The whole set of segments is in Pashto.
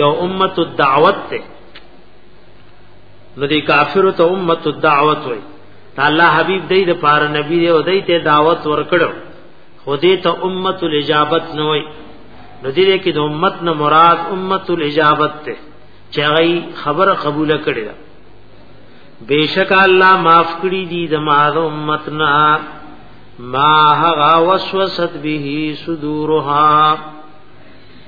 یو امت الدعوت ته نو دی کافر ته امت الدعوت وای الله حبیب دې د پار نبی او دې ته دعوت ورکړو خو دې ته امت الاجابت نه وای نو دې کې د امت نه مراد امت الاجابت ته چې غي خبره قبول کړي دا بیشک الله معاف کړی دي د ما د امت نه ما هغه وسوست به صدورها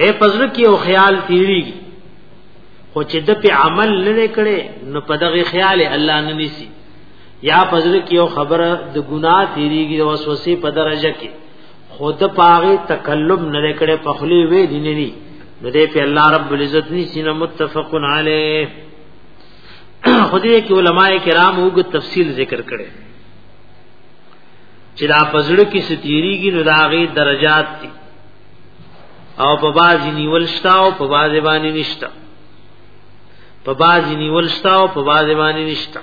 اے پزړه کې او خیال تیریږي خو چې د په عمل نه کړي نو په دغه خیال الله نه نسی یا پزړه کې او خبره د ګناه تیریږي او وسوسه په درجه کې خود پاغه تکلم نه کړي په خلی وې دي نه دي نو دې په الله رب العزت نسی نه متفقن علی خدای کې علما کرام وګ تفصیل ذکر کړي چې دا پزړه کې ستیریږي نو دا غي درجات دي او په بازي نیول شتا او په بازي باندې نشتا په بازي نیول شتا او په بازي باندې نشتا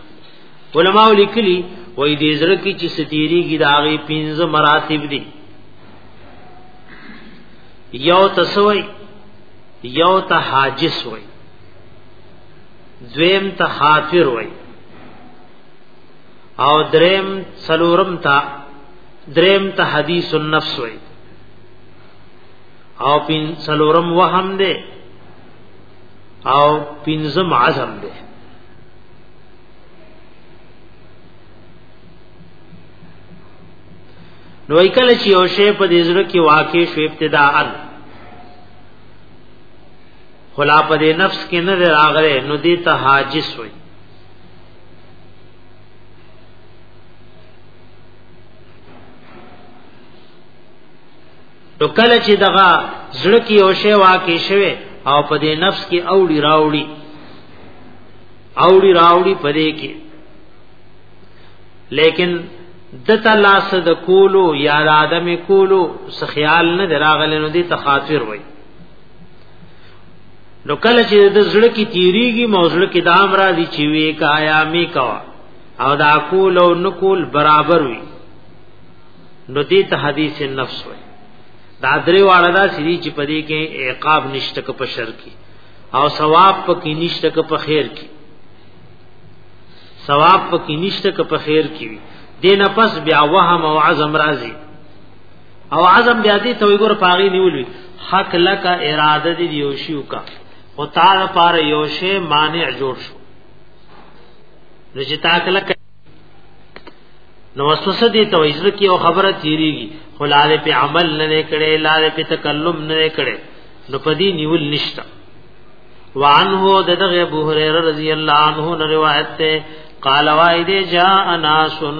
علماء لیکلي وای دې زړه کې چې ستیریږي دا غي پنځه مراتب دي یو تسوي یو ته حاجس وای دویم ته خافر وای او دریم سلورم تا دریم ته حدیث النفس وی او پین سلورم وهم دی او پینزم عزم دی نو کله چې یو شی په دې زړه کې واقع شو ابتداءً خلا په دې نفس کې نه راغره نو دې ته حاجس وي نو کله چې دغه زړه کې او شی واقع شوه او په دې نفس کې اوړي راوړي اوړي راوړي په دې کې لیکن دته لاس د کولو یا د ادم کولو څخه خیال نه دراغله نو دې تخاطر وای نو کله چې د زړه کې تیریږي موزړه کې دام را دي چې وی کایا می کوا او دا کول او نکول برابر وي نو دې ته حدیث نفس وي دا درې واړه دا سړي چې پدې کې عقاب نشته ک په شر کې او ثواب پکې نشته ک په خیر کې ثواب پکې نشته ک په خیر کې دې نه پس بیا وهم او عزم راځي او عزم بیا دې ته وګور پاغي نیولې حق لک اراده دې یوشیو کا او تعال پر یوشه مانع جوړ شو رجتا کله نو وسوسه دي ته عزت کی او خبره تیریږي خلال په عمل نه کړي لال په تکلم نه کړي نو پدی نیول نشتا وعنه دغه ابو هريره رضی الله عنه روایت ته قال وایده جاء ناسن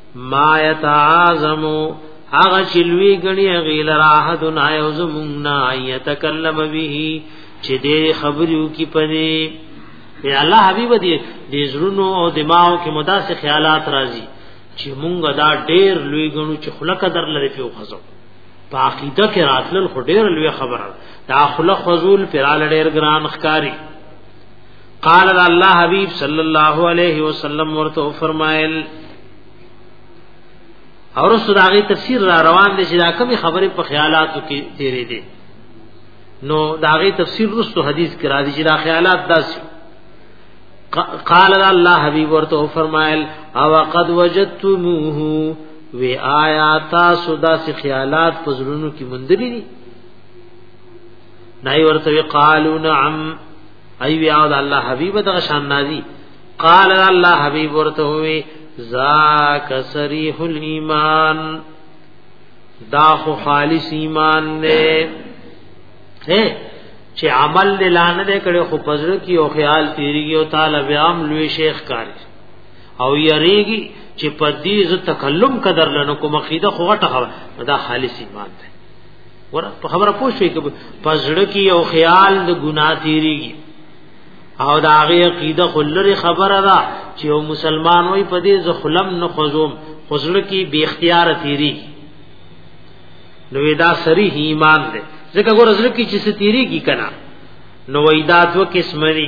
ما يتعاظم هغه شلوي غني غیل راحت نا یوزمنا يتکلم به چې دې خبرو کې پدې یا الله حبیب دې دې زړونو او دماغو کې مداسه خیالات راځي چې مونږ دا ډېر لوی غنو چې خلک در لري په خزو په عقیده کې راتلل خو ډېر لوی خبره دا خلک خزول پرال ډېر ګران ښکاری قال الله حبيب صلى الله عليه وسلم ورته فرمایل اور سوداغي تفسیر را روان دي چې دا کومي خبره په خیالاتو کې تیرې دي نو داغي تفسیر رسو حدیث کرا دي چې دا خیالات داسې قال الله حبيب ورته فرمایل او قد وجدتموه وی آیا تاسو دا سی خیالات پزرونو کی مندلی دی نای ورته قالو نعم ای بیا د الله حبیب دغه شان نازي قال الله حبیب ورته وی ذاک صریح الايمان دا خو خالص ایمان نه ہے چې عمل دلانه دې کړي خو پزړه کې او خیال تیریږي او تعالی بیا هم لوی شیخ کار او یریږي چې په دې ز تکلم قدر لنو کوم عقیده خو غټه دا خالص ایمان ده ور په خبره پوه شئ چې پزړه کې یو خیال د ګنا تیریږي او دا غي عقیده خلری خبره ده چې یو مسلمان وي په دې زخلم نه خزوم خزړه کې بی اختیار تیری نو دا سری ایمان ده ځکه ګور زړه کې چې ستیری کی کنا نو وېدا دو قسم دي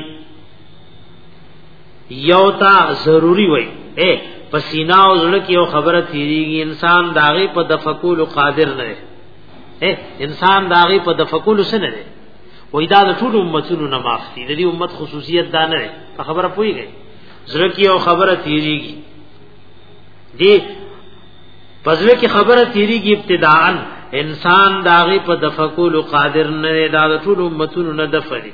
یو تا ضروری وای اے پسینا او زړه کې یو خبره تیریږي انسان داغه په دفقول قادر نه اے انسان داغه په دفقول سن نه وای دا د ټول امتونو نه معاف دي د دې امت خصوصیت دا نه په خبره پويږي زړه کې یو خبره تیریږي دی پزله کې خبره تیریږي ابتداءن انسان داغه په دفقول قادر نه دا ټول امتونو نه دفري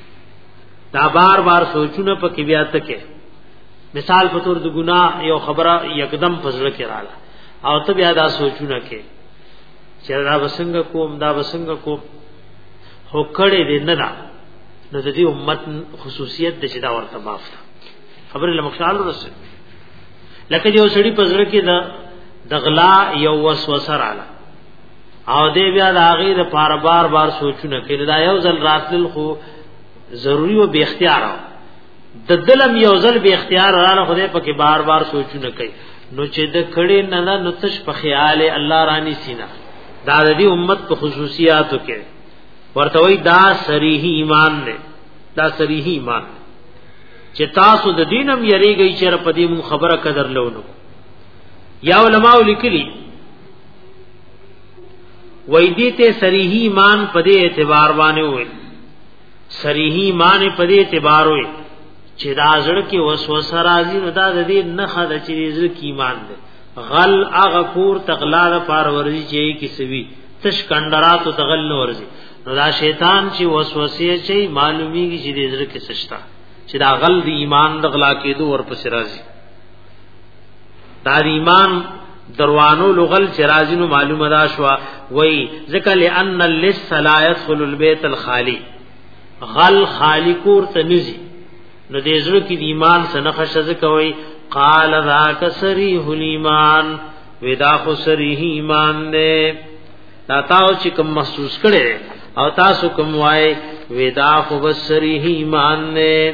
دا بار بار سوچونه په کې بیا تکه مثال په تور د ګناه یو خبره یکدم پزړه کې رااله او ته بیا دا سوچونه کې چې دا وسنګ کوم دا وسنګ کوم هو کړي دې نه دا نو د دې امت خصوصیت د چې دا ورته معاف ده خبره لمخال رسې لکه یو سړی پزړه کې دا د غلا یو وسوسه رااله او دې بیا د هغه د پار بار بار سوچونه کړي دا یو ځل راتل خو ضروری او به اختیار د دلم یو ځل به اختیار رانه خدای پکې بار بار سوچونه کوي نو چې د کړي نه نه نو تش په خیال الله رانی سینا دا د دې امت په خصوصیاتو کې ورته وای دا صریح ایمان نه دا صریح ایمان چې تاسو د دینم یریږئ چې په دې مون خبره قدر لونو یا علماء لیکلي وای دې ته صریح ایمان په دې اعتبار باندې وای صریح ایمان په دې اعتبار وای چې دا زړه کې وسوسه راځي نو دا د دې نه خد چې زړه کې ایمان دی غل اغه کور تغلا د پار ورزي چې کې سوي تش کندرات او تغل نو ورزي نو دا شیطان چې وسوسه چي معلومیږي چې دې زړه کې سشتا چې دا غل دی ایمان د غلا کېدو ورپسې راځي دا ایمان دروانو لغل چې راځي نو معلومه دا شو وای ذکر لئن اللص لا يدخل البيت الخالي غل خالی کور ته نزي نو دې زړه کې د ایمان سره خشز کوي قال ذاک سریح الايمان ودا خو سریح ایمان دې تا تاو چې کوم محسوس کړي او تاسو کوم وای ودا خو بسریح ایمان دې